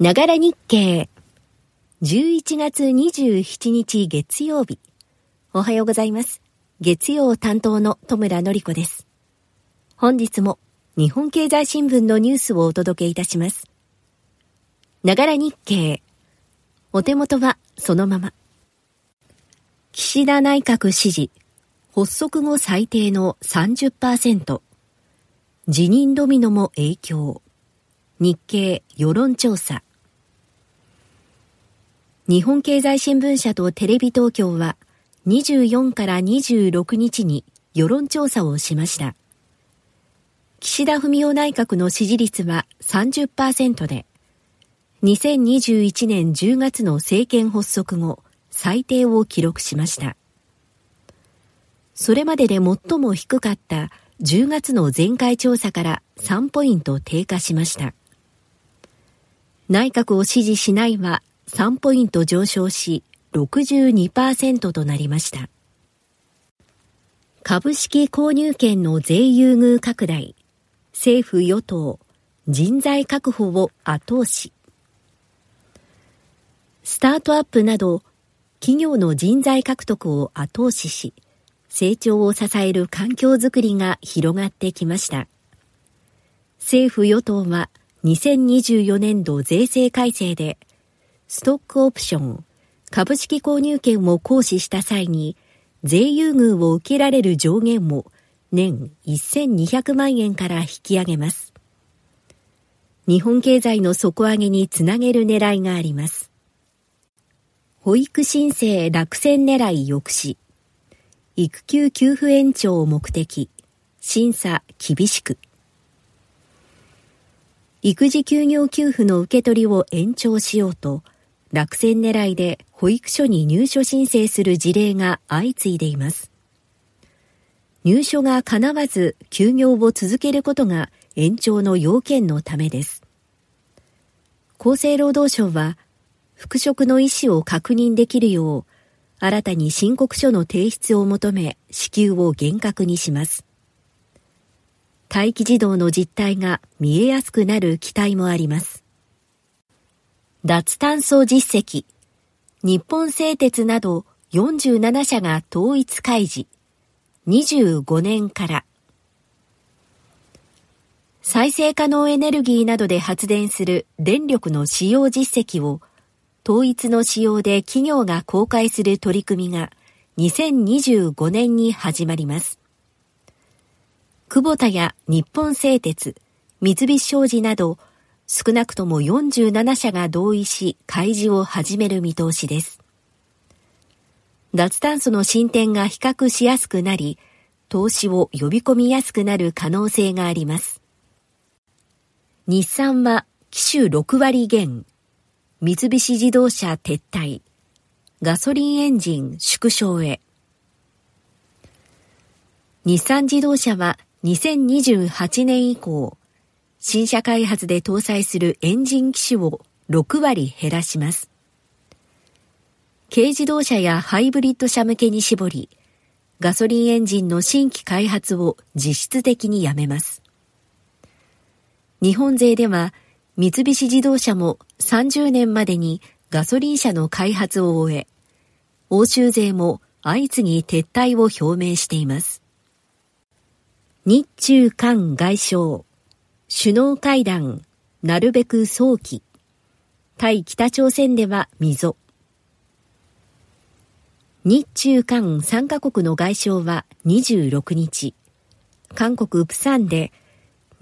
ながら日経。11月27日月曜日。おはようございます。月曜担当の戸村のり子です。本日も日本経済新聞のニュースをお届けいたします。ながら日経。お手元はそのまま。岸田内閣支持。発足後最低の30%。辞任ドミノも影響。日経世論調査日本経済新聞社とテレビ東京は24から26日に世論調査をしました。岸田文雄内閣の支持率は30%で、2021年10月の政権発足後、最低を記録しました。それまでで最も低かった10月の前回調査から3ポイント低下しました。内閣を支持しないは3ポイント上昇し62%となりました。株式購入権の税優遇拡大、政府与党、人材確保を後押し。スタートアップなど企業の人材獲得を後押しし、成長を支える環境づくりが広がってきました。政府与党は2024年度税制改正でストックオプション、株式購入権を行使した際に、税優遇を受けられる上限も年1200万円から引き上げます。日本経済の底上げにつなげる狙いがあります。保育申請落選狙い抑止。育休給付延長を目的。審査厳しく。育児休業給付の受け取りを延長しようと、落選狙いで保育所に入所申請する事例が相次いでいます。入所が叶わず休業を続けることが延長の要件のためです。厚生労働省は、復職の意思を確認できるよう、新たに申告書の提出を求め、支給を厳格にします。待機児童の実態が見えやすくなる期待もあります。脱炭素実績、日本製鉄など47社が統一開示、25年から、再生可能エネルギーなどで発電する電力の使用実績を統一の使用で企業が公開する取り組みが2025年に始まります。久保田や日本製鉄、三菱商事など少なくとも47社が同意し開示を始める見通しです。脱炭素の進展が比較しやすくなり、投資を呼び込みやすくなる可能性があります。日産は機種6割減、三菱自動車撤退、ガソリンエンジン縮小へ。日産自動車は2028年以降、新車開発で搭載するエンジン機種を6割減らします。軽自動車やハイブリッド車向けに絞り、ガソリンエンジンの新規開発を実質的にやめます。日本勢では三菱自動車も30年までにガソリン車の開発を終え、欧州勢も相次ぎ撤退を表明しています。日中韓外相首脳会談、なるべく早期。対北朝鮮では溝。日中韓3カ国の外相は26日、韓国プサンで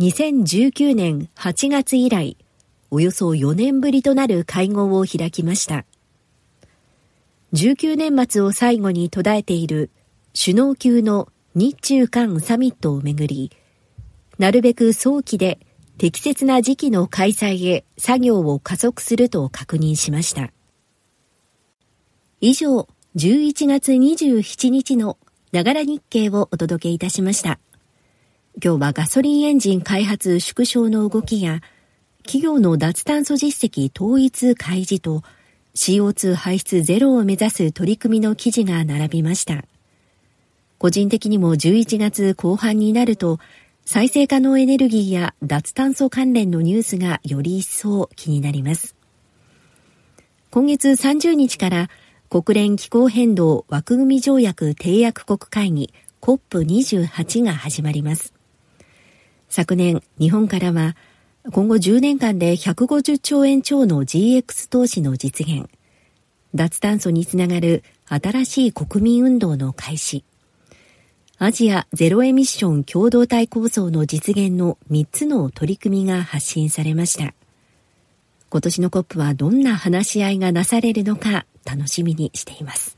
2019年8月以来、およそ4年ぶりとなる会合を開きました。19年末を最後に途絶えている首脳級の日中韓サミットをめぐり、なるべく早期で適切な時期の開催へ作業を加速すると確認しました。以上、11月27日のながら日経をお届けいたしました。今日はガソリンエンジン開発縮小の動きや企業の脱炭素実績統一開示と CO2 排出ゼロを目指す取り組みの記事が並びました。個人的にも11月後半になると再生可能エネルギーや脱炭素関連のニュースがより一層気になります。今月30日から国連気候変動枠組条約締約国会議 COP28 が始まります。昨年、日本からは今後10年間で150兆円超の GX 投資の実現、脱炭素につながる新しい国民運動の開始、アジアゼロエミッション共同体構想の実現の3つの取り組みが発信されました。今年の COP はどんな話し合いがなされるのか楽しみにしています。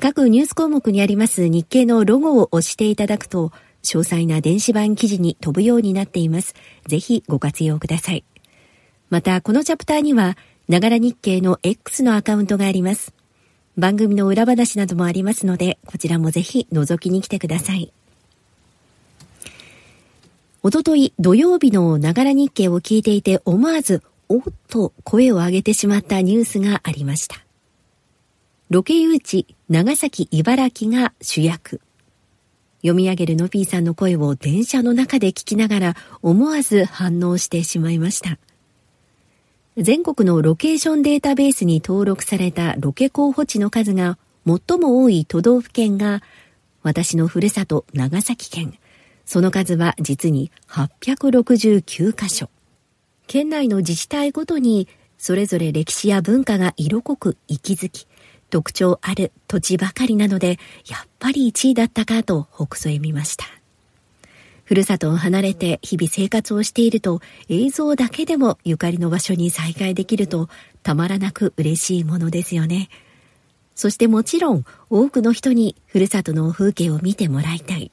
各ニュース項目にあります日経のロゴを押していただくと、詳細な電子版記事に飛ぶようになっています。ぜひご活用ください。また、このチャプターには、ながら日経の X のアカウントがあります。番組の裏話などもありますので、こちらもぜひ覗きに来てください。おととい土曜日のながら日経を聞いていて思わず、おっと声を上げてしまったニュースがありました。ロケ誘致長崎茨城が主役。読み上げるのぴーさんの声を電車の中で聞きながら思わず反応してしまいました。全国のロケーションデータベースに登録されたロケ候補地の数が最も多い都道府県が私のふるさと長崎県。その数は実に869カ所。県内の自治体ごとにそれぞれ歴史や文化が色濃く息づき、特徴ある土地ばかりなので、やっぱり1位だったかとほくそ笑みました。ふるさとを離れて日々生活をしていると映像だけでもゆかりの場所に再会できるとたまらなく嬉しいものですよね。そしてもちろん多くの人にふるさとの風景を見てもらいたい。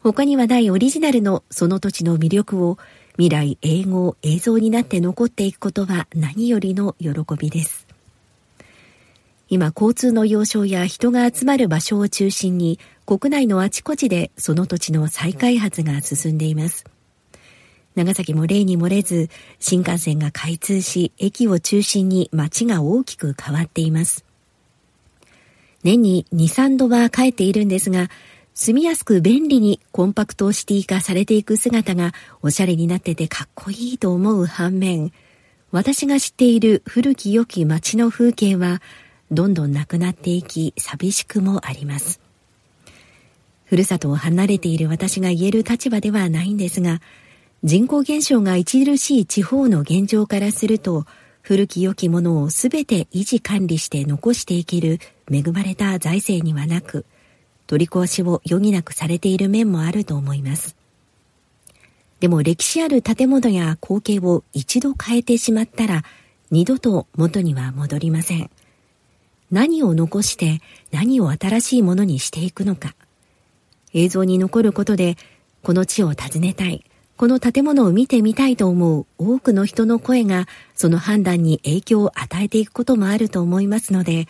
他にはないオリジナルのその土地の魅力を未来英語映像になって残っていくことは何よりの喜びです。今交通の要衝や人が集まる場所を中心に国内のあちこちでその土地の再開発が進んでいます。長崎も例に漏れず、新幹線が開通し、駅を中心に街が大きく変わっています。年に2、3度は帰っているんですが、住みやすく便利にコンパクトシティ化されていく姿がおしゃれになっててかっこいいと思う反面、私が知っている古き良き街の風景は、どんどんなくなっていき、寂しくもあります。ふるさとを離れている私が言える立場ではないんですが、人口減少が著しい地方の現状からすると、古き良きものをすべて維持管理して残していける恵まれた財政にはなく、取り壊しを余儀なくされている面もあると思います。でも歴史ある建物や光景を一度変えてしまったら、二度と元には戻りません。何を残して何を新しいものにしていくのか。映像に残ることで、この地を訪ねたい、この建物を見てみたいと思う多くの人の声が、その判断に影響を与えていくこともあると思いますので、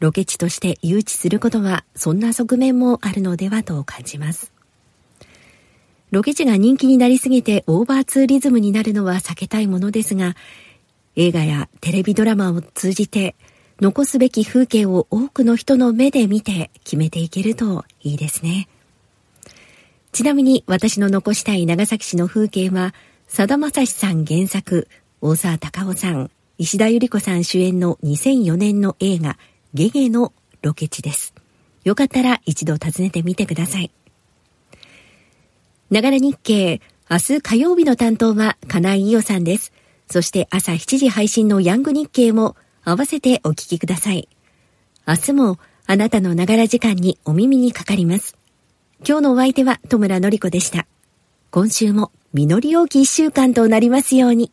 ロケ地として誘致することは、そんな側面もあるのではと感じます。ロケ地が人気になりすぎてオーバーツーリズムになるのは避けたいものですが、映画やテレビドラマを通じて、残すべき風景を多くの人の目で見て決めていけるといいですね。ちなみに私の残したい長崎市の風景は、さだまさしさん原作、大沢たかおさん、石田ゆり子さん主演の2004年の映画、ゲゲのロケ地です。よかったら一度訪ねてみてください。ながら日経、明日火曜日の担当は金井伊代さんです。そして朝7時配信のヤング日経も合わせてお聞きください。明日もあなたのながら時間にお耳にかかります。今日のお相手は戸村のりこでした。今週も実り多き一週間となりますように。